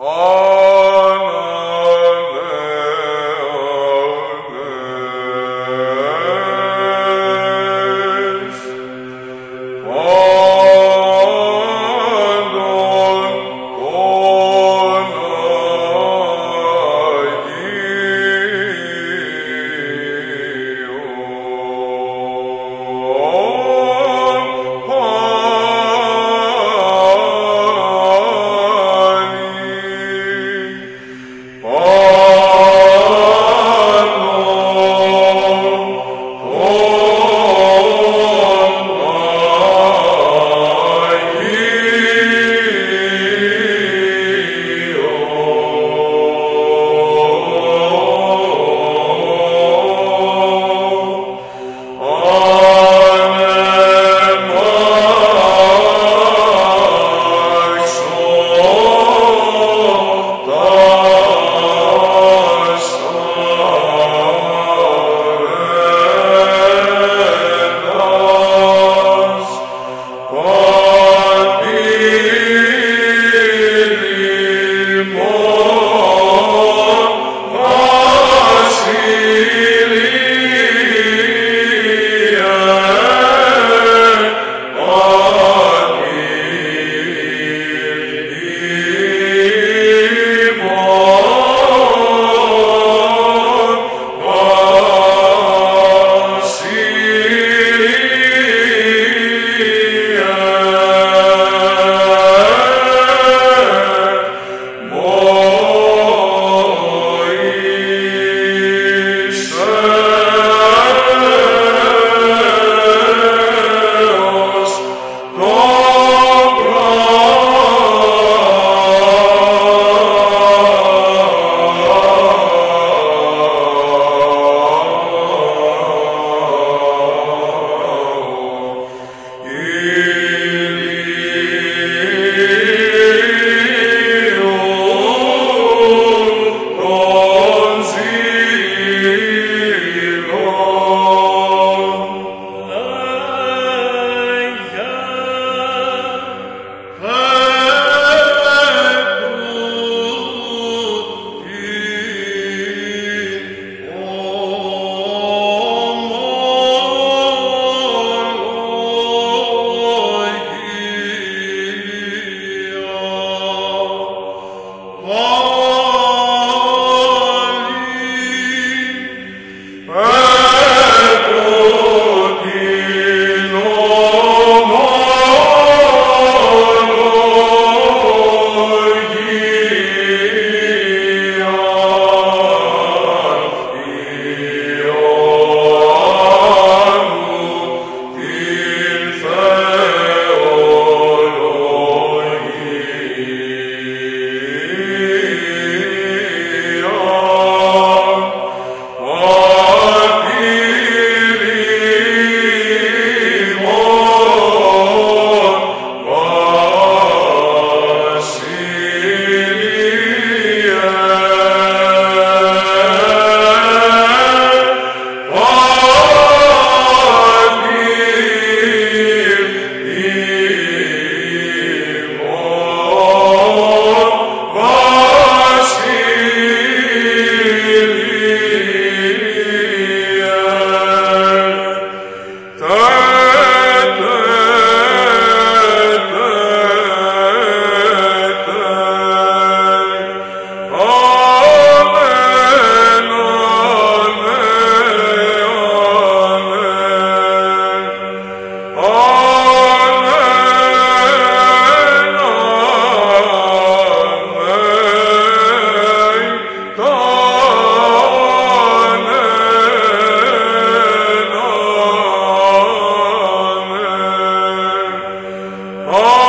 Oh. more. La